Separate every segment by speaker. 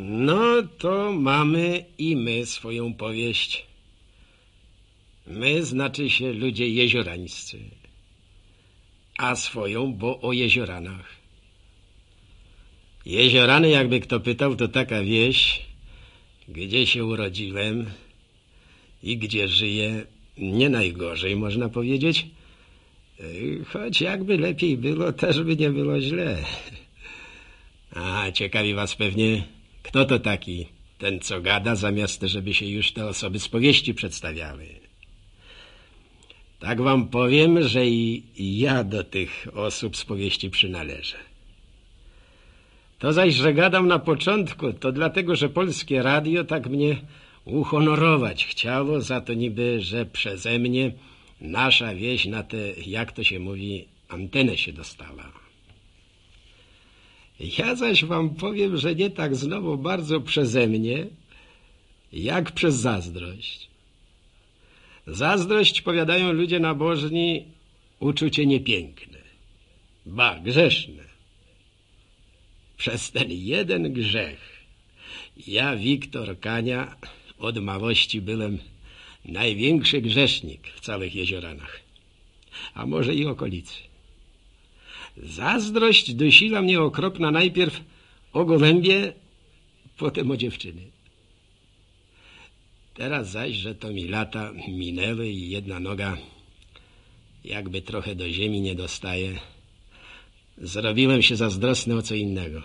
Speaker 1: No to mamy i my swoją powieść. My znaczy się ludzie jeziorańscy, a swoją, bo o jezioranach. Jeziorany, jakby kto pytał, to taka wieś, gdzie się urodziłem i gdzie żyję, nie najgorzej, można powiedzieć. Choć jakby lepiej było, też by nie było źle. A ciekawi was pewnie, kto to taki, ten co gada, zamiast żeby się już te osoby z powieści przedstawiały. Tak wam powiem, że i ja do tych osób z powieści przynależę. To zaś, że gadam na początku, to dlatego, że polskie radio tak mnie uhonorować chciało, za to niby, że przeze mnie nasza wieś na te, jak to się mówi, antenę się dostała. Ja zaś wam powiem, że nie tak znowu bardzo przeze mnie, jak przez zazdrość. Zazdrość, powiadają ludzie nabożni, uczucie niepiękne, ba, grzeszne. Przez ten jeden grzech ja, Wiktor Kania, od małości byłem największy grzesznik w całych jezioranach, a może i okolicy. Zazdrość dusila mnie okropna najpierw o gołębie, potem o dziewczyny. Teraz zaś, że to mi lata minęły i jedna noga jakby trochę do ziemi nie dostaje, zrobiłem się zazdrosny o co innego.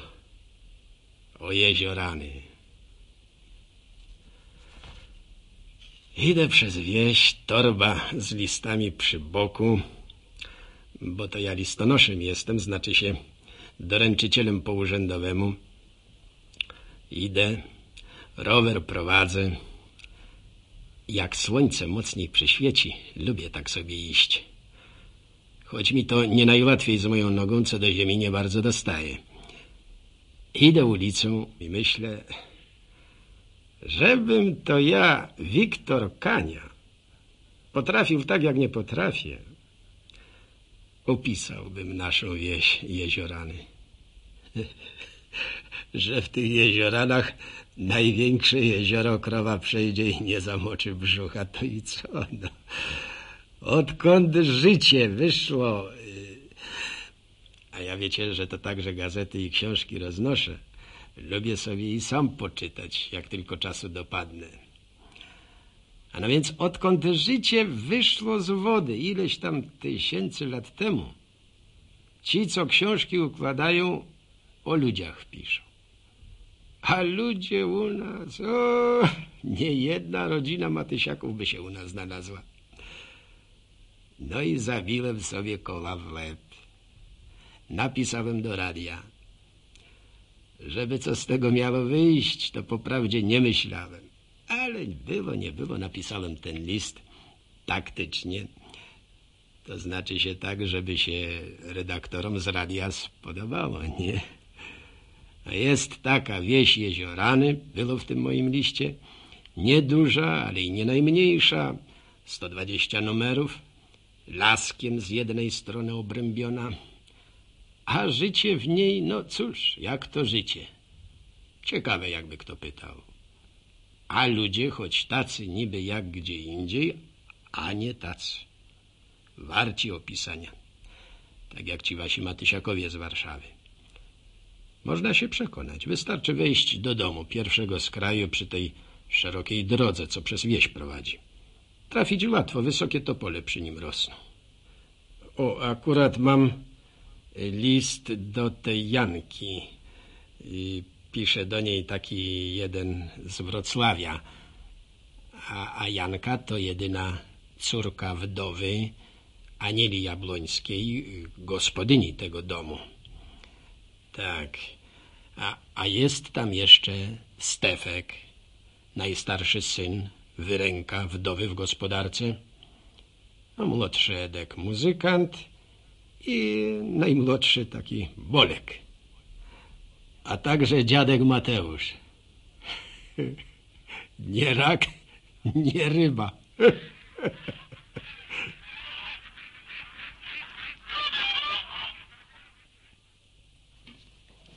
Speaker 1: O jeziorany. Idę przez wieś, torba z listami przy boku, bo to ja listonoszem jestem, znaczy się doręczycielem pourzędowemu. Idę, rower prowadzę. Jak słońce mocniej przyświeci, lubię tak sobie iść. Choć mi to nie najłatwiej z moją nogą, co do ziemi nie bardzo dostaje. Idę ulicą i myślę, żebym to ja, Wiktor Kania, potrafił tak, jak nie potrafię, opisałbym naszą wieś jeziorany. Że w tych jezioranach największe jezioro krowa przejdzie i nie zamoczy brzucha, to i co? No. Odkąd życie wyszło... Y, a ja wiecie, że to także gazety i książki roznoszę. Lubię sobie i sam poczytać, jak tylko czasu dopadnę. A no więc odkąd życie wyszło z wody, ileś tam tysięcy lat temu, ci, co książki układają, o ludziach piszą. A ludzie u nas, o, nie jedna rodzina Matysiaków by się u nas znalazła. No i zabiłem sobie koła w łeb. Napisałem do radia. Żeby co z tego miało wyjść, to po prawdzie nie myślałem. Ale było, nie było, napisałem ten list taktycznie. To znaczy się tak, żeby się redaktorom z radia spodobało, nie? Jest taka wieś Jeziorany, było w tym moim liście, nieduża, ale i nie najmniejsza, 120 numerów, laskiem z jednej strony obrębiona, a życie w niej, no cóż, jak to życie. Ciekawe, jakby kto pytał. A ludzie, choć tacy niby jak gdzie indziej, a nie tacy. Warci opisania. Tak jak ci wasi Matysiakowie z Warszawy. Można się przekonać. Wystarczy wejść do domu pierwszego z kraju przy tej szerokiej drodze, co przez wieś prowadzi. Trafić łatwo, wysokie topole przy nim rosną. O, akurat mam list do tej Janki. Pisze do niej taki jeden z Wrocławia. A, a Janka to jedyna córka wdowy Anieli Jabłońskiej, gospodyni tego domu. Tak. A, a jest tam jeszcze Stefek, najstarszy syn, wyręka wdowy w gospodarce. A młodszy Edek muzykant i najmłodszy taki Bolek. A także dziadek Mateusz. Nie rak, nie ryba.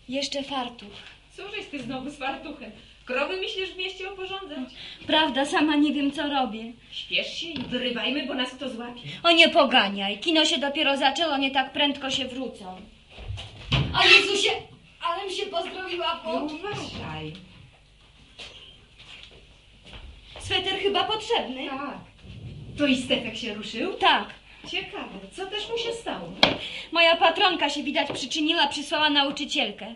Speaker 2: Jeszcze fartuch. Cóżeś ty znowu z fartuchem? Krowy myślisz w mieście oporządzać?
Speaker 3: Prawda, sama nie wiem, co robię.
Speaker 2: Śpiesz się i wyrywajmy, bo nas kto złapie.
Speaker 3: O, nie poganiaj. Kino się dopiero zaczęło, nie tak prędko się wrócą. A Jezusie, alem się pozdrowiła po...
Speaker 2: Uważaj.
Speaker 3: Sweter chyba potrzebny.
Speaker 2: Tak. To i Stefek się ruszył?
Speaker 3: Tak.
Speaker 2: Ciekawe, co też mu się stało?
Speaker 3: Moja patronka się widać przyczyniła, przysłała nauczycielkę.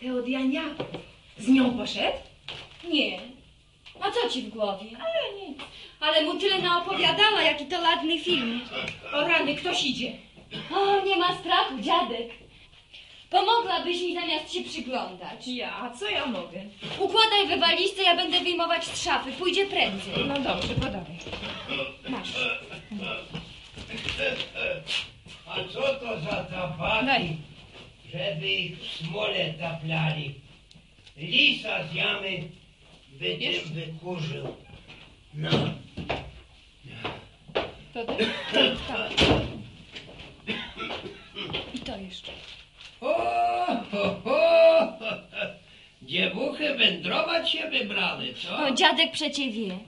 Speaker 2: Teodianiaków. Z nią poszedł?
Speaker 3: Nie. A co ci w głowie?
Speaker 2: Ale nic.
Speaker 3: Ale mu tyle naopowiadała, jaki to ładny film.
Speaker 2: O rany, ktoś idzie.
Speaker 3: O, nie ma strachu, dziadek. Pomogłabyś mi zamiast się przyglądać.
Speaker 2: Ja, co ja mogę?
Speaker 3: Układaj we walizce, ja będę wyjmować z szafy. Pójdzie prędzej.
Speaker 2: No dobrze, podawaj. Masz.
Speaker 4: A co to za tabaki, żeby ich w smole taplali? Lisa z jamy by
Speaker 2: Wiesz?
Speaker 4: tym wykurzył. No,
Speaker 2: To ty? Tak.
Speaker 3: I to jeszcze.
Speaker 4: O, ho, ho. Dziewuchy wędrować się wybrały, co?
Speaker 3: O, dziadek przecie wie.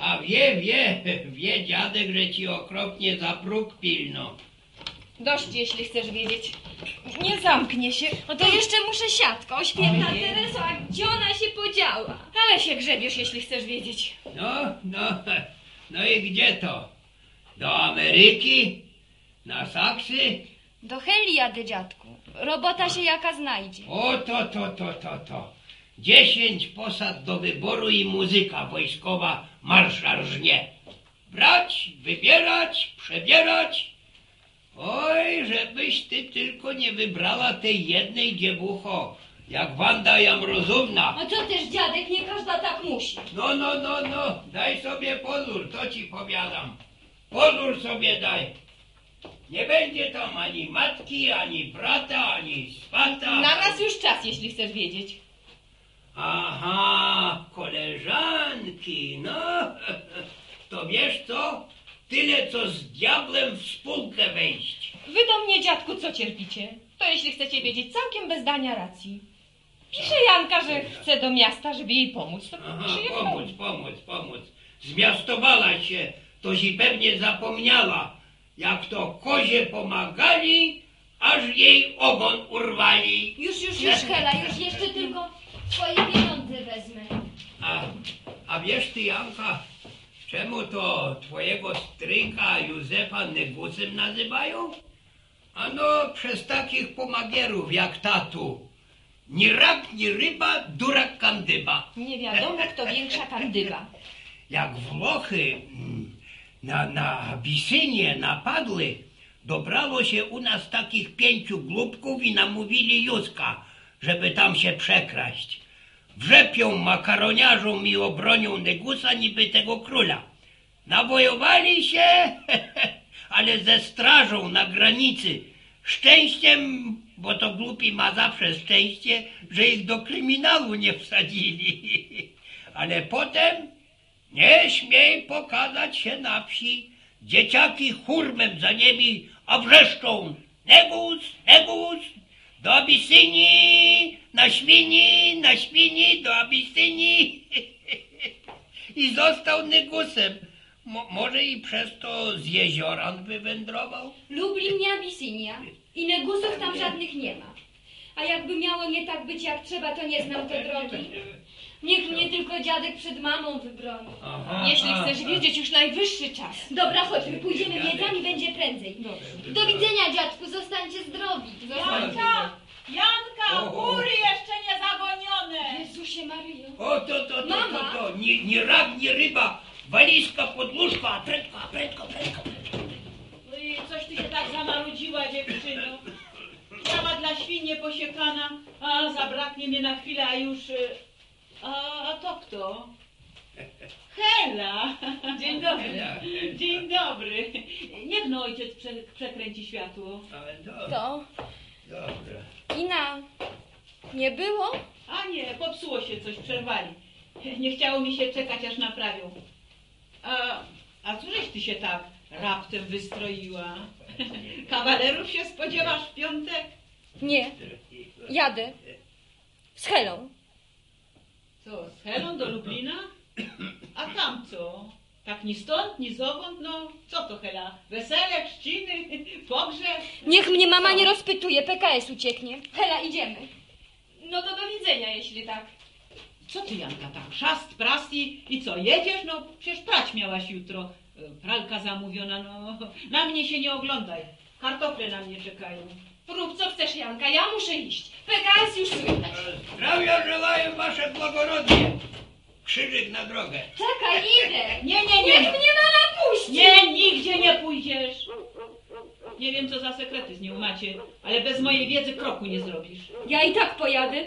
Speaker 4: A wie, wie, wie dziadek, że ci okropnie za próg pilno.
Speaker 2: Dość, jeśli chcesz wiedzieć. Nie zamknie się.
Speaker 3: No to jeszcze muszę siatką. Świetna
Speaker 2: Ojej.
Speaker 3: Tereso, a gdzie ona się podziała?
Speaker 2: Ale się grzebiesz, jeśli chcesz wiedzieć.
Speaker 4: No, no, no i gdzie to? Do Ameryki? Na Saksy?
Speaker 3: Do Heli jadę, dziadku. Robota się jaka znajdzie.
Speaker 4: O, to, to, to, to, to. Dziesięć posad do wyboru i muzyka wojskowa marsza rżnie. Brać, wybierać, przebierać. Oj, żebyś ty tylko nie wybrała tej jednej dziewucho, jak Wanda Jamrozówna.
Speaker 3: No to też dziadek, nie każda tak musi.
Speaker 4: No, no, no, no, daj sobie pozór, to ci powiadam. Pozór sobie daj. Nie będzie tam ani matki, ani brata, ani swata.
Speaker 2: Na nas już czas, jeśli chcesz wiedzieć.
Speaker 4: Aha, koleżanki, no. To wiesz co? Tyle co z diablem w spółkę wejść.
Speaker 2: Wy do mnie, dziadku, co cierpicie? To jeśli chcecie wiedzieć, całkiem bez dania racji. Pisze Janka, że chce do miasta, żeby jej pomóc. To
Speaker 4: Aha,
Speaker 2: przyjechała.
Speaker 4: pomóc, pomóc, pomóc. Zmiastowała się, to si pewnie zapomniała, jak to kozie pomagali, aż jej ogon urwali.
Speaker 3: Już, już, już, Hela, już jeszcze tylko twoje pieniądze wezmę.
Speaker 4: A, a wiesz ty, Janka, czemu to twojego stryjka Józefa Negusem nazywają? Ano przez takich pomagierów jak tatu. Ni rak, ni ryba, durak kandyba.
Speaker 2: Nie wiadomo, kto większa kandyba.
Speaker 4: Jak Włochy mm, na, na Abisynię napadły, dobrało się u nas takich pięciu głupków i namówili Józka, żeby tam się przekraść. Wrzepią makaroniarzom i obronią Negusa niby tego króla. Nawojowali się, ale ze strażą na granicy. Szczęściem, bo to głupi ma zawsze szczęście, że ich do kryminału nie wsadzili. Ale potem nie śmiej pokazać się na wsi. Dzieciaki hurmem za nimi, a wrzeszczą Negus, Negus, do Abysynii, na świni, na świni, do Abysynii. I został Negusem. Mo, może i przez to z jezioran wywędrował?
Speaker 3: Lublin nie Abisynia i negusów tam żadnych nie ma. A jakby miało nie tak być jak trzeba, to nie znam tej drogi. Niech mnie tylko dziadek przed mamą wybroni.
Speaker 4: Aha,
Speaker 2: Jeśli
Speaker 4: aha.
Speaker 2: chcesz wiedzieć, już najwyższy czas.
Speaker 3: Dobra, chodźmy, pójdziemy wiedzami, będzie prędzej.
Speaker 2: Dobrze.
Speaker 3: Do widzenia, dziadku, zostańcie zdrowi.
Speaker 5: Janka! Janka!
Speaker 4: O, o.
Speaker 5: Kury jeszcze nie zagonione!
Speaker 3: Jezusie Maryjo.
Speaker 4: O, to, to, to,
Speaker 3: Mama?
Speaker 4: to, to, ni, ni rak, ni ryba, walizka pod łóżko, a prędko, a prędko, prędko, prędko.
Speaker 5: No i coś ty się tak zamarudziła, dziewczyno. Trawa dla świnie posiekana, a zabraknie mnie na chwilę, a już... y, A, a to kto? Hela! Dzień dobry. Dzień dobry. Niech no ojciec prze, przekręci światło.
Speaker 4: Ale to,
Speaker 3: To
Speaker 4: dobra.
Speaker 3: Ina nie było?
Speaker 5: A nie, popsuło się coś, przerwali. Nie chciało mi się czekać, aż naprawią. A, a cóżeś ty się tak raptem wystroiła? Kawalerów się spodziewasz w piątek?
Speaker 3: Nie, jadę. Z Helą.
Speaker 5: Co, z Helą do Lublina? A tam co? Tak ni stąd, ni zowąd, no co to Hela? Wesele, chrzciny, pogrzeb?
Speaker 3: Niech mnie mama nie rozpytuje, PKS ucieknie. Hela, idziemy.
Speaker 2: No to do widzenia, jeśli tak.
Speaker 5: Co ty Janka tak, szast, prast i, i co, jedziesz? No przecież prać miałaś jutro. E, Pralka zamówiona, no na mnie się nie oglądaj. Kartofle na mnie czekają.
Speaker 2: Rób co chcesz, Janka, ja muszę iść. PKS już słychać.
Speaker 4: Zdrowia żelają wasze blagorodnie. Krzyżyk na drogę.
Speaker 3: Czekaj, idę.
Speaker 5: Nie, nie,
Speaker 3: Niech
Speaker 5: nie.
Speaker 3: mnie mama puści.
Speaker 5: Nie, nigdzie nie pójdziesz. Nie wiem, co za sekrety z nią macie, ale bez mojej wiedzy kroku nie zrobisz.
Speaker 3: Ja i tak pojadę.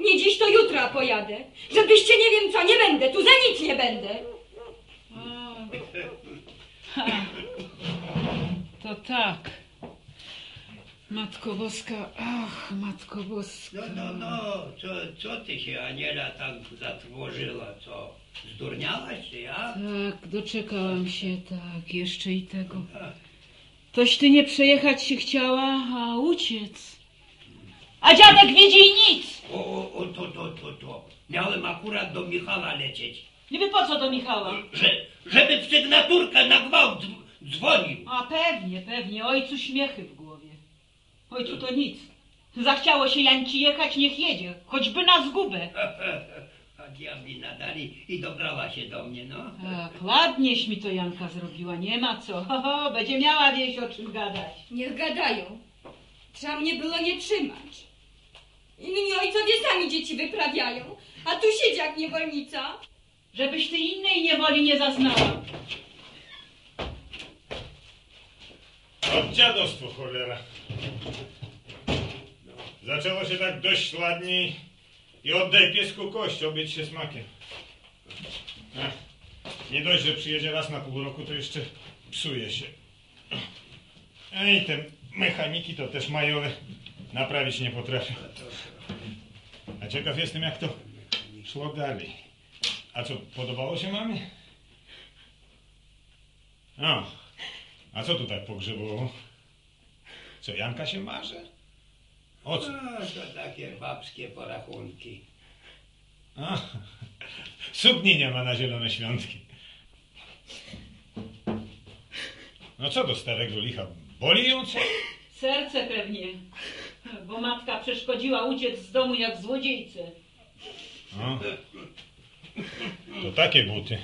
Speaker 3: Nie dziś, to jutra pojadę. Żebyście nie wiem co, nie będę. Tu za nic nie będę.
Speaker 5: A. Ha. To tak. Matko Boska, ach, Matko Boska.
Speaker 4: No, no, no, co, co ty się, Aniela, tak zatrwożyła, co? Zdurniałaś czy ja?
Speaker 5: Tak, doczekałam się, tak, jeszcze i tego. Toś ty nie przejechać się chciała, a uciec. A dziadek widzi nic!
Speaker 4: O, o, o, to, to, to, to. Miałem akurat do Michała lecieć,
Speaker 5: Niby po co do Michała?
Speaker 4: że, żeby w sygnaturkę na gwałt dzw- dzwonił.
Speaker 5: A pewnie, pewnie, ojcu śmiechy. Ojcu to nic. Zachciało się Janci jechać, niech jedzie, choćby na zgubę.
Speaker 4: A diabli nadali i dobrała się do mnie, no.
Speaker 5: Tak, ładnieś mi to Janka zrobiła, nie ma co. Ho, ho, będzie miała wieś o czym gadać.
Speaker 3: Niech gadają. Trzeba mnie było nie trzymać. Inni ojcowie sami dzieci wyprawiają, a tu siedzi jak niewolnica.
Speaker 5: Żebyś ty innej niewoli nie zaznała.
Speaker 6: Od dziadostwo, cholera. Zaczęło się tak dość ładnie i oddaj piesku kość, obyć się smakiem. Ech, nie dość, że przyjedzie raz na pół roku, to jeszcze psuje się. Ej, te mechaniki to też majowe naprawić nie potrafią. A ciekaw jestem, jak to szło dalej. A co, podobało się mamie? O, a co tu tak pogrzebowo? Co, Janka się marzy? O co?
Speaker 4: A, to takie babskie porachunki.
Speaker 6: A, sukni nie ma na zielone świątki. No co do starego licha? Boli ją co?
Speaker 5: Serce pewnie, bo matka przeszkodziła uciec z domu jak złodziejce.
Speaker 6: O, to takie buty.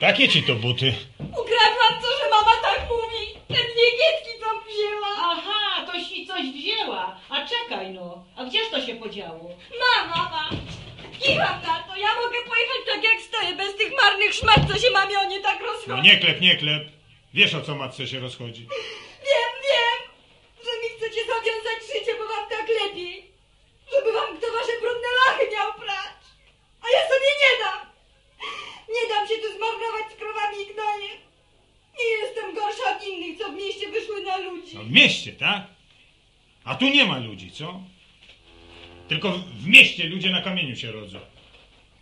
Speaker 6: Takie ci to buty.
Speaker 3: Ukradłam to, że mama tak mówi. Te dwie gietki co wzięła.
Speaker 5: Aha, toś i coś wzięła. A czekaj no, a gdzież to się podziało?
Speaker 3: Mama, mama. Kicham na to. Ja mogę pojechać tak jak stoję, bez tych marnych szmat, co się mamie o nie tak rozchodzi.
Speaker 6: No nie klep, nie klep. Wiesz o co matce się rozchodzi.
Speaker 3: Wiem, wiem, że mi chcecie zawiązać życie, bo wam tak lepiej. Żeby wam kto wasze brudne lachy miał prać. A ja sobie nie dam. Nie dam się tu zmarnować z krowami i gnojem. Nie jestem gorsza od innych, co w mieście wyszły na ludzi.
Speaker 6: No w mieście, tak? A tu nie ma ludzi, co? Tylko w- mieście ludzie na kamieniu się rodzą.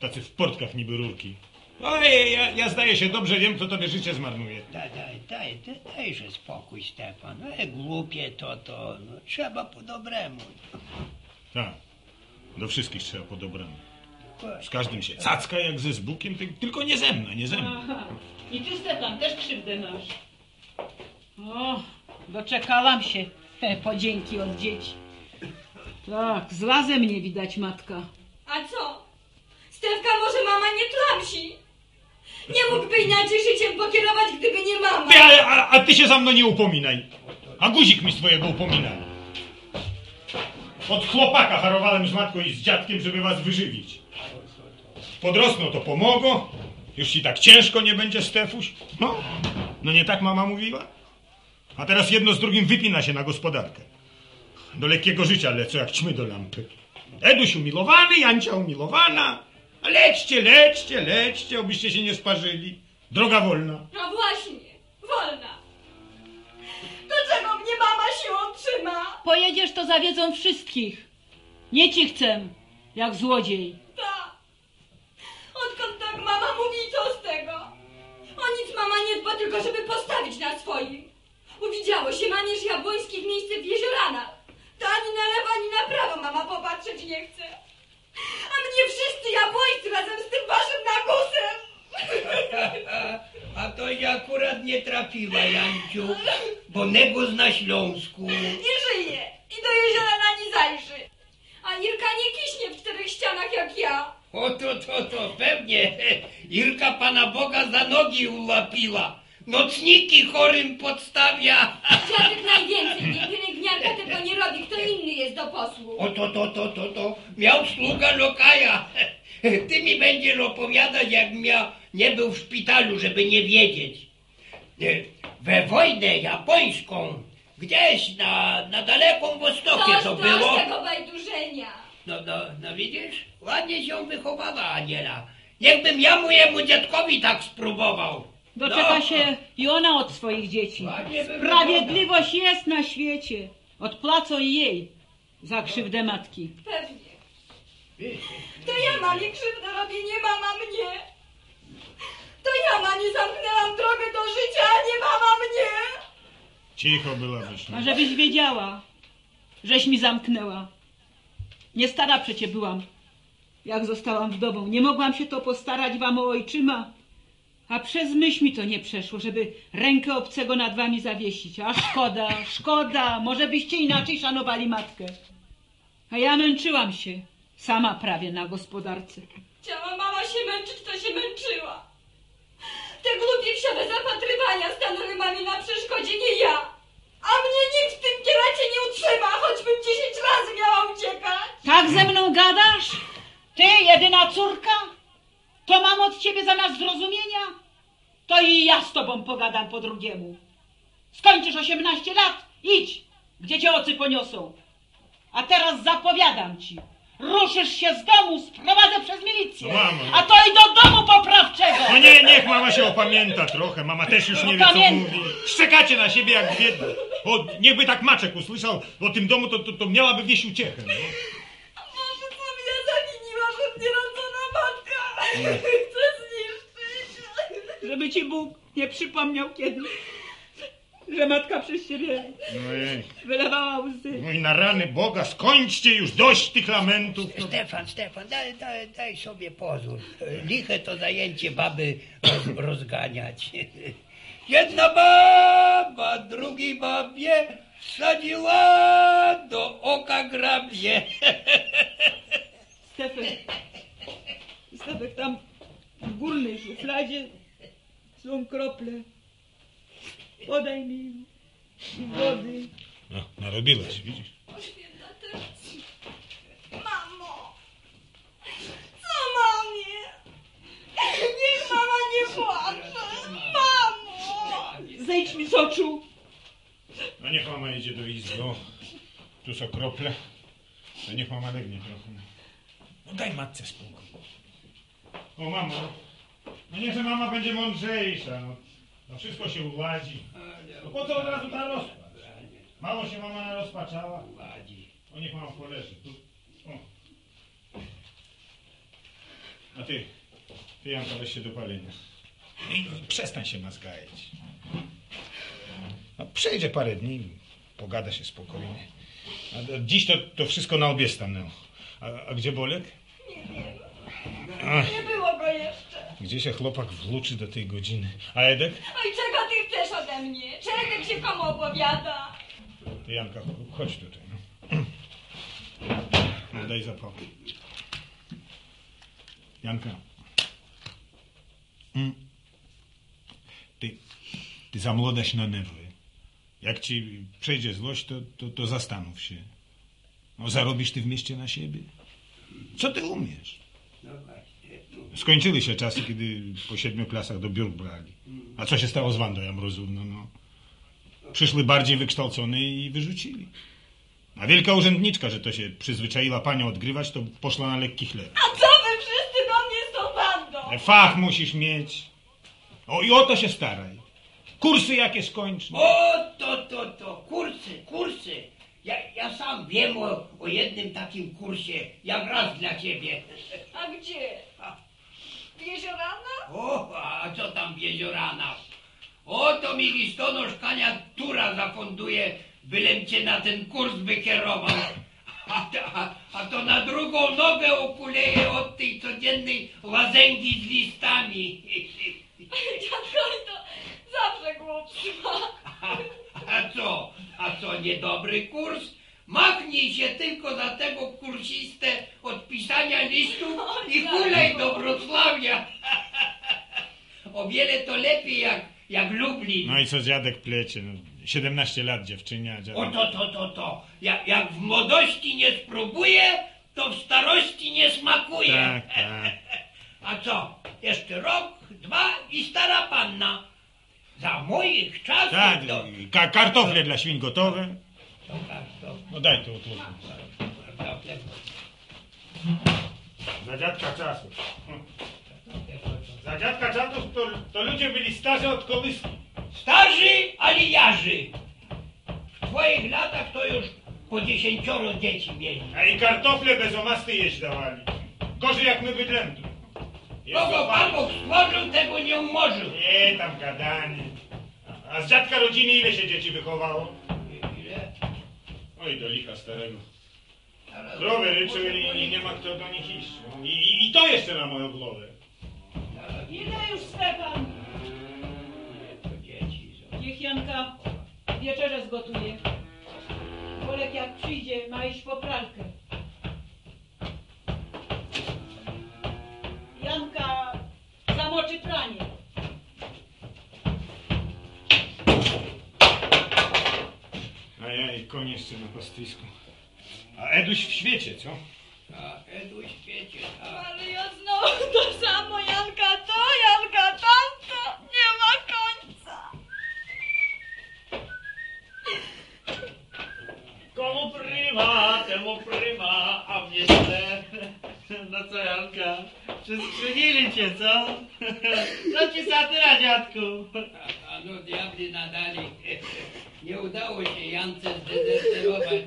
Speaker 6: Tacy w portkach niby rurki. Oj, ja, ja zdaje się dobrze wiem, kto tobie życie zmarnuje.
Speaker 4: Daj, daj, daj, daj, dajże spokój, Stefan. No, jak głupie to, to, no, trzeba po dobremu.
Speaker 6: Tak. Do wszystkich trzeba po dobremu. Z każdym się cacka jak ze zbukiem, ty, tylko nie ze mną, nie ze mną.
Speaker 5: Aha, i ty Stefan też krzywdę masz. O, doczekałam się he, podzięki od dzieci. Tak, zła ze mnie widać matka.
Speaker 3: A co? Stefka może mama nie tlamsi. Nie mógłby inaczej życiem pokierować, gdyby nie mama.
Speaker 6: Ty, a, a, a ty się za mną nie upominaj. A guzik mi swojego upomina. Od chłopaka harowałem z matką i z dziadkiem, żeby was wyżywić. Podrosną to pomogą. Już ci tak ciężko nie będzie, Stefuś. No, no nie tak mama mówiła? A teraz jedno z drugim wypina się na gospodarkę. Do lekkiego życia lecą jak ćmy do lampy. Eduś umilowany, Jancia umilowana. A lećcie, lećcie, lećcie, obyście się nie sparzyli. Droga wolna.
Speaker 3: No właśnie, wolna. Dlaczego mnie mama siłą trzyma?
Speaker 5: Pojedziesz, to zawiedzą wszystkich. Nie ci chcę, jak złodziej.
Speaker 3: Ta. Odkąd tak mama mówi, co z tego? O nic mama nie dba, tylko żeby postawić na swoim. Uwidziało się mamie, że Jabłońskich miejsce w Jezioranach. To ani na lewo, ani na prawo mama popatrzeć nie chce. A mnie wszyscy jabłońcy razem z tym waszym nagusem.
Speaker 4: A to i akurat nie trafiła, Janciu, bo negus na Śląsku.
Speaker 3: Nie żyje i do jeziora na nie zajrzy. A Irka nie kiśnie w czterech ścianach jak ja.
Speaker 4: O to, to, to, pewnie. Irka Pana Boga za nogi ulapiła. Nocniki chorym podstawia.
Speaker 3: Dziadek najwięcej, nie pielęgniarka tego nie robi, kto inny jest do posłu.
Speaker 4: O to, to, to, to, to. Miał sługa lokaja. Ty mi będziesz opowiadać, jak miał, nie był w szpitalu, żeby nie wiedzieć. E, We wojnę japońską, gdzieś na, na daleką Wostokie
Speaker 3: Coś
Speaker 4: to było.
Speaker 3: tego bajdurzenia.
Speaker 4: No, no, no widzisz? Ładnie się wychowała Aniela. Niechbym ja mojemu dziadkowi tak spróbował.
Speaker 5: Doczeka
Speaker 4: No.
Speaker 5: się i ona od swoich dzieci. Sprawiedliwość jest na świecie. Odpłacą jej za krzywdę matki.
Speaker 3: Pewnie. To ja mamie krzywdę robię, nie mama mnie. To ja mamie zamknęłam drogę do życia, a nie mama mnie.
Speaker 6: Cicho byłabyś.
Speaker 5: A żebyś wiedziała, żeś mi zamknęła. Nie stara przecie byłam, jak zostałam wdową. Nie mogłam się to postarać wam o ojczyma. A przez myśl mi to nie przeszło, żeby rękę obcego nad wami zawiesić. A szkoda, szkoda, może byście inaczej szanowali matkę. A ja męczyłam się, sama prawie na gospodarce.
Speaker 3: Chciała mama się męczyć, to się męczyła. Te głupie wsiowe zapatrywania stanęły mamie na przeszkodzie, nie ja. A mnie nikt w tym kieracie nie utrzyma, choćbym dziesięć razy miała uciekać.
Speaker 5: Tak ze mną gadasz? Ty, jedyna córka? To mam od ciebie zamiast zrozumienia? To i ja z tobą pogadam po drugiemu. Skończysz 18 lat, idź, gdzie cię ocy poniosą. A teraz zapowiadam ci, ruszysz się z domu, sprowadzę przez milicję.
Speaker 6: No mamo.
Speaker 5: A to i do domu poprawczego.
Speaker 6: No nie, niech mama się opamięta trochę. Mama też już nie wie, co
Speaker 5: Opamięta.
Speaker 6: mówi. Szczekacie na siebie jak biedny. O, niechby tak Maczek usłyszał o tym domu, to, to, to miałaby wieść uciechę. No.
Speaker 5: Żeby ci Bóg nie przypomniał kiedyś, że matka przez ciebie
Speaker 6: Ojej.
Speaker 5: wylewała łzy.
Speaker 6: No i na rany Boga, skończcie już dość tych lamentów. No.
Speaker 4: Stefan, Stefan, daj, daj, daj sobie pozór. Liche to zajęcie baby roz, rozganiać. Jedna baba drugiej babie wsadziła do oka grabie.
Speaker 5: Stefek, Stefek, tam w górnej szufladzie są krople. Podaj mi wody.
Speaker 6: No, narobiłaś, widzisz?
Speaker 3: Mamo! Co mamie? Niech mama nie płacze! Mamo!
Speaker 5: Zejdź mi z oczu.
Speaker 6: No niech mama idzie do izby. O, tu są krople. No niech mama legnie trochę. No daj matce spokój. O mamo, no niech że mama będzie mądrzejsza. No, no wszystko się uładzi. No po co od razu ta rozpacz? Mało się mama rozpaczała. O niech mama poleży. Tu. O. A ty, ty Janka weź się do palenia. Przestań się mazgajać. No, przejdzie parę dni, pogada się spokojnie. A dziś to, to wszystko na obie stanęło. A, a gdzie Bolek? Ach,
Speaker 3: Nie było go jeszcze.
Speaker 6: gdzie się chłopak włóczy do tej godziny? A Edek?
Speaker 3: Oj, czego ty chcesz ode mnie? Czego się komu opowiada?
Speaker 6: Ty Janka, ch- chodź tutaj. No. No, daj zapałkę. Janka. Mm. Ty, ty za młodaś na nerwy. Jak ci przejdzie złość, to, to, to zastanów się. No, zarobisz ty w mieście na siebie? Co ty umiesz? Skończyły się czasy, kiedy po siedmiu klasach do biur brali. A co się stało z Wandą Jamrozówną? No, przyszły bardziej wykształcone i wyrzucili. A wielka urzędniczka, że to się przyzwyczaiła panią odgrywać, to poszła na lekki chleb.
Speaker 3: A co wy wszyscy do mnie z tą bandą?
Speaker 6: E, Fach musisz mieć. O i o to się staraj. Kursy jakie skończ. no.
Speaker 4: O, to, to, to, kursy, kursy. Ja, ja sam wiem o, o jednym takim kursie, jak raz dla ciebie.
Speaker 3: A gdzie? W jeziorana?
Speaker 4: O, a co tam w jeziorana? O, to mi listonosz Kania Tura zafunduje, bylem cię na ten kurs wykierował. A, a, a to na drugą nogę okuleje od tej codziennej łazęgi z listami.
Speaker 3: Dziadko, to zawsze głupszy ma.
Speaker 4: A, a co? A co, niedobry kurs? Machnij się tylko za tego kursistę od pisania listów i hulej do Wrocławia. O wiele to lepiej jak, jak Lublin.
Speaker 6: No i co dziadek plecie? No, 17 lat dziewczynia,
Speaker 4: O
Speaker 6: dziadek.
Speaker 4: to, to, to, to. Jak, jak w młodości nie spróbuje, to w starości nie smakuje.
Speaker 6: Tak, tak.
Speaker 4: A co? Jeszcze rok, dwa i stara panna. Za moich czasów
Speaker 6: Tak,
Speaker 4: to...
Speaker 6: ka kartofle dla świń gotowe.
Speaker 4: to, to,
Speaker 6: No daj
Speaker 4: to, to,
Speaker 6: Za dziadka czasów. Za dziadka czasów to, to ludzie byli starzy od kołyski.
Speaker 4: Starzy, ale jarzy. W twoich latach to już po dziesięcioro dzieci mieli.
Speaker 6: A i kartofle bez omasty jeść dawali. Gorzej jak my bydlętu.
Speaker 4: Kogo Pan. Bóg stworzył, tego nie umorzył.
Speaker 6: Nie, tam gadanie. A z dziadka rodziny ile się dzieci wychowało?
Speaker 4: Ile?
Speaker 6: Oj, do licha starego.
Speaker 4: Zaraz-
Speaker 6: Krowy ryczy i, i nie ma kto do nich iść. I, i, I to jeszcze na moją głowę.
Speaker 5: Ile już Stefan? Niech Janka wieczerzę zgotuje. Bolek jak przyjdzie, ma iść po pralkę. Janka zamoczy pranie.
Speaker 6: A ja i koń jeszcze na pastwisku. A Eduś w świecie, co?
Speaker 4: A Edu świecie, tak.
Speaker 3: Ale ja znowu to samo, Janka to, Janka tamto, nie ma końca.
Speaker 7: Komu pryma, temu pryma, a mnie źle. No co Janka, przyskrzywnili cię, co? Co ci satyra, dziadku?
Speaker 4: A, a no diabli nadali. Nie udało się Jance zdezerterować.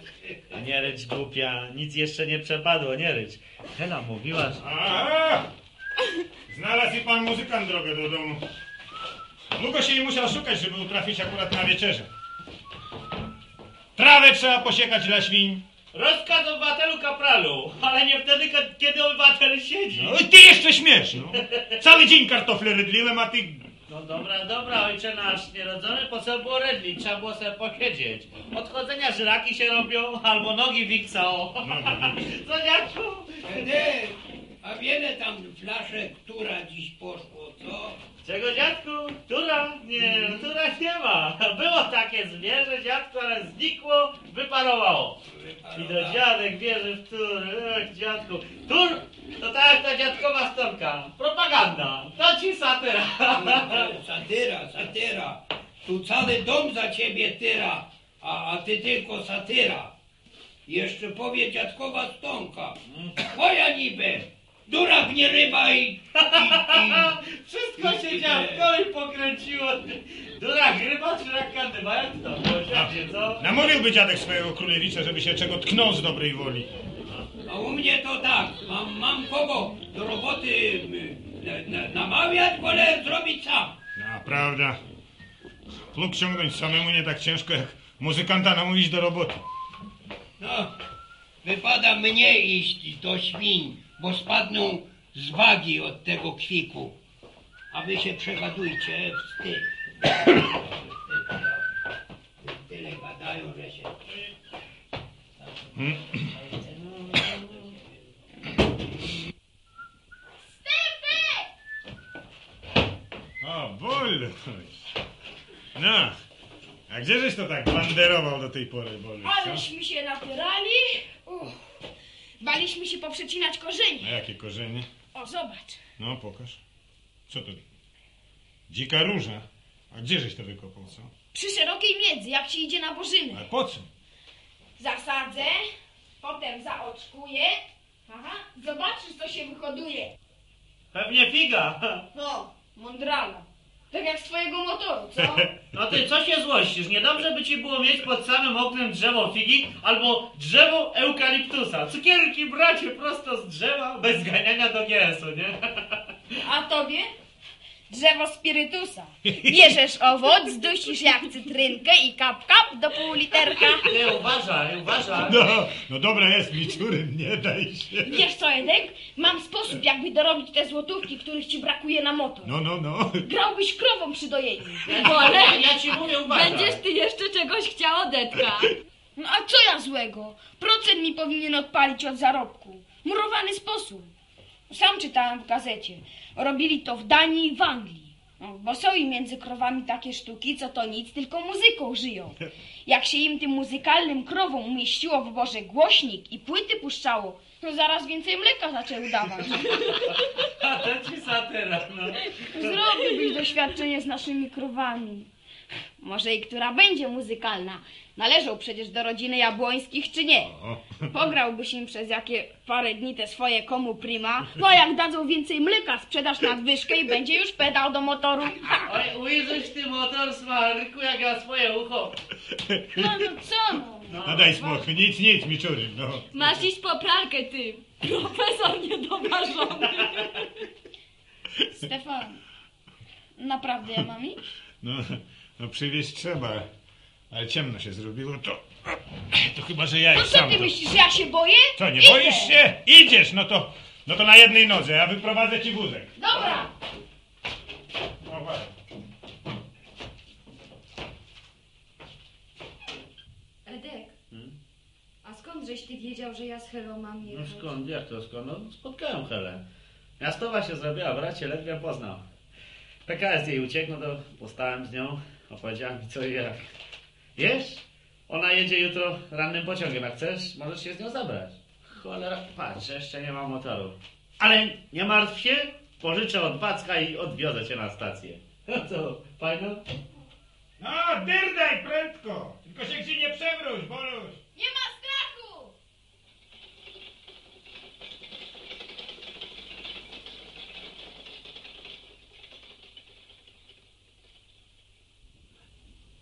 Speaker 7: Nie rycz głupia, nic jeszcze nie przepadło, nie rycz. Hela mówiła, że...
Speaker 6: A! Znalazł i pan muzykant drogę do domu. Długo się jej musiał szukać, żeby utrafić akurat na wieczerze. Trawę trzeba posiekać dla świń.
Speaker 7: Rozkaz obywatelu kapralu, ale nie wtedy, kiedy obywatel siedzi.
Speaker 6: No i ty jeszcze śmiesz, no. Cały dzień kartofle rydliłem, a ty...
Speaker 7: No dobra, dobra, ojcze nasz nierodzony, po co było redli, trzeba było sobie posiedzieć. Odchodzenia żraki się robią, albo nogi wiksą. Co dziadku?
Speaker 4: Ede, a wiele tam flaszek, która dziś poszło, co?
Speaker 7: Czego dziadku? Tura? Nie, tura nie ma. Było takie zwierzę, dziadku, ale znikło, wyparowało. I do dziadek wierzy w tury. Ech, dziadku. Tur to tak jak ta dziadkowa storka. Propaganda. To ci satyra.
Speaker 4: Satyra, satyra. Tu cały dom za ciebie tyra, a, a ty tylko satyra. Jeszcze powie dziadkowa stonka. Twoja niby. Durak nie ryba i... i, i
Speaker 7: Wszystko się dziadkowi pokręciło. Dura gryba czy rak kandyba? Jak to? Było świetnie, co?
Speaker 6: Namówiłby dziadek swojego królewicza, żeby się czego tknął z dobrej woli.
Speaker 4: A u mnie to tak, mam, mam kogo do roboty na, na, namawiać, wolę zrobić sam.
Speaker 6: No, prawda. Pluk ciągnąć samemu nie tak ciężko, jak muzykanta namówić do roboty.
Speaker 4: No, wypada mnie iść do świń, bo spadną z wagi od tego kwiku. A wy się przegadujcie, wstyd. Tyle gadają, że się...
Speaker 6: O, wolność. No, a gdzieżeś to tak banderował do tej pory, co?
Speaker 8: Aleśmy się napierali. Uff. Baliśmy się poprzecinać
Speaker 6: A
Speaker 8: korzenie.
Speaker 6: jakie korzenie?
Speaker 8: O, zobacz.
Speaker 6: No, pokaż. Co to? Dzika róża. A gdzieżeś to wykopał, co?
Speaker 8: Przy szerokiej miedzy, jak się idzie na bożyny.
Speaker 6: Ale po co?
Speaker 8: Zasadzę, potem zaoczkuję. Aha, zobaczysz, co się wyhoduje.
Speaker 7: Pewnie figa.
Speaker 8: No, mądrala. Tak jak z twojego motoru, co?
Speaker 7: No ty, co się złościsz? Niedobrze by ci było mieć pod samym oknem drzewo figi albo drzewo eukaliptusa. Cukierki bracie prosto z drzewa, bez ganiania do GS-u, nie?
Speaker 8: A tobie? Drzewo spirytusa. Bierzesz owoc, dusisz jak cytrynkę i kap kap do pół literka.
Speaker 7: Ty uważaj, uważaj.
Speaker 6: No, no dobra jest, Miczuryn, nie daj się.
Speaker 8: Wiesz co, Edek? Mam sposób, jakby dorobić te złotówki, których ci brakuje na motor.
Speaker 6: No, no, no.
Speaker 8: Grałbyś krową przy dojeniu.
Speaker 7: Ale ja ci mówię, uważaj.
Speaker 2: Będziesz ty jeszcze czegoś chciał, Odetka.
Speaker 8: No a co ja złego? Procent mi powinien odpalić od zarobku. Murowany sposób. Sam czytałem w gazecie. Robili to w Danii i w Anglii. No, bo są i między krowami takie sztuki, co to nic, tylko muzyką żyją. Jak się im tym muzykalnym krowom umieściło w Boże głośnik i płyty puszczało, to zaraz więcej mleka zaczęły dawać.
Speaker 7: A to ci satyra, no.
Speaker 8: Zrobiłbyś doświadczenie z naszymi krowami. Może i która będzie muzykalna. Należą przecież do rodziny Jabłońskich, czy nie? Pograłbyś im przez jakie parę dni te swoje komu prima, no a jak dadzą więcej mleka, sprzedasz nadwyżkę i będzie już pedał do motoru.
Speaker 7: Oj, ujrzysz ty motor smaryku, jak ja swoje ucho.
Speaker 8: No, no co no?
Speaker 6: No daj spokój, nic, nic, Miczuryn, no.
Speaker 2: Masz iść po pralkę, ty. Profesor niedoważony.
Speaker 8: Stefan, naprawdę ja mam iść?
Speaker 6: No, no przywieźć trzeba. Ale ciemno się zrobiło, to... To chyba, że ja
Speaker 8: No
Speaker 6: już
Speaker 8: co
Speaker 6: sam
Speaker 8: ty
Speaker 6: to...
Speaker 8: myślisz, że ja się boję?
Speaker 6: Co, nie
Speaker 8: Idę.
Speaker 6: boisz się? Idziesz, no to... No to na jednej nodze, ja wyprowadzę ci wózek.
Speaker 8: Dobra.
Speaker 6: No właśnie.
Speaker 3: Edek, a skąd żeś ty wiedział, że ja z Helą mam
Speaker 7: No
Speaker 3: jechać?
Speaker 7: skąd, jak to skąd? No spotkałem Helę. Miastowa się zrobiła, bracie, ledwie poznał. PKS jej uciekł, no to postałem z nią, opowiedziała mi co i jak. Wiesz? Ona jedzie jutro rannym pociągiem, jak chcesz, możesz się z nią zabrać. Cholera, patrz, jeszcze nie mam motoru. Ale nie martw się, pożyczę od Backa i odwiozę cię na stację. No co, fajno?
Speaker 6: No, dyrdaj prędko! Tylko się gdzie nie przewróć, Boluś!
Speaker 8: Nie ma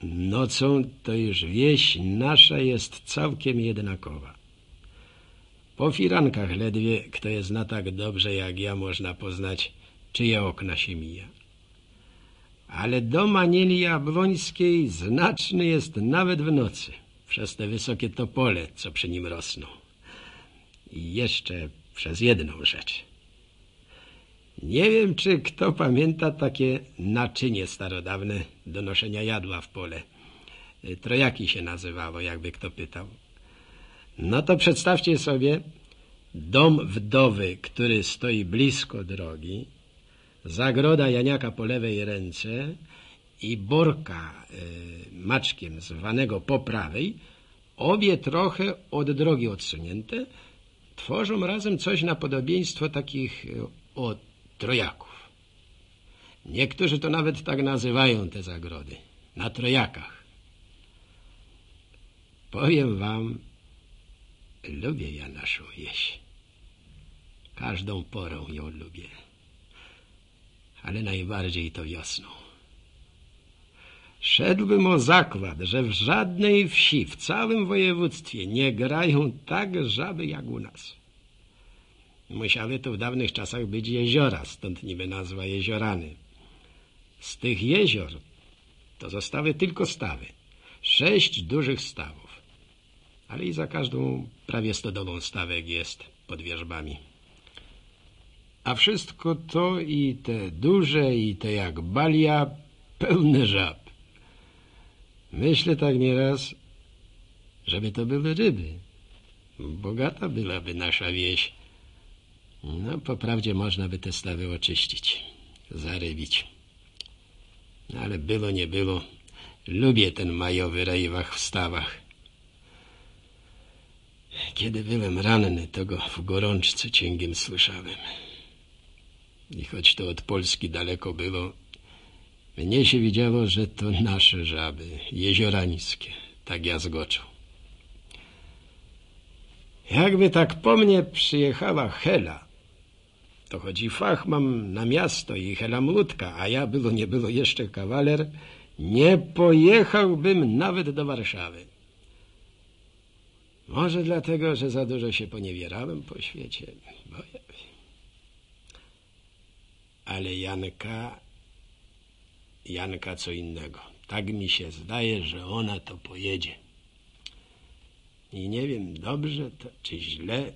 Speaker 1: Nocą to już wieś nasza jest całkiem jednakowa. Po firankach ledwie, kto je zna tak dobrze jak ja, można poznać, czyje okna się mija. Ale dom Anieli Jabłońskiej znaczny jest nawet w nocy, przez te wysokie topole, co przy nim rosną. I jeszcze przez jedną rzecz. Nie wiem, czy kto pamięta takie naczynie starodawne do noszenia jadła w pole. Trojaki się nazywało, jakby kto pytał. No to przedstawcie sobie dom wdowy, który stoi blisko drogi, zagroda Janiaka po lewej ręce i borka y, maczkiem zwanego po prawej, obie trochę od drogi odsunięte, tworzą razem coś na podobieństwo takich y, o trojaków. Niektórzy to nawet tak nazywają te zagrody, na trojakach. Powiem wam, lubię ja naszą wieś. Każdą porą ją lubię, ale najbardziej to wiosną. Szedłbym o zakład, że w żadnej wsi w całym województwie nie grają tak żaby jak u nas. Musiały tu w dawnych czasach być jeziora, stąd niby nazwa jeziorany. Z tych jezior to zostały tylko stawy. Sześć dużych stawów. Ale i za każdą prawie stodolą stawek jest pod wierzbami. A wszystko to i te duże, i te jak balia, pełne żab. Myślę tak nieraz, żeby to były ryby. Bogata byłaby nasza wieś. No, po prawdzie można by te stawy oczyścić, zarybić. No, ale było, nie było. Lubię ten majowy rejwach w stawach. Kiedy byłem ranny, to go w gorączce cięgiem słyszałem. I choć to od Polski daleko było, mnie się widziało, że to nasze żaby, jeziorańskie, tak ja zgoczył. Jakby tak po mnie przyjechała Hela, to chodzi fach mam na miasto i Hela młódka, a ja było nie było jeszcze kawaler, nie pojechałbym nawet do Warszawy. Może dlatego, że za dużo się poniewierałem po świecie, bo ja... Ale Janka Janka co innego. Tak mi się zdaje, że ona to pojedzie. I nie wiem, dobrze to czy źle,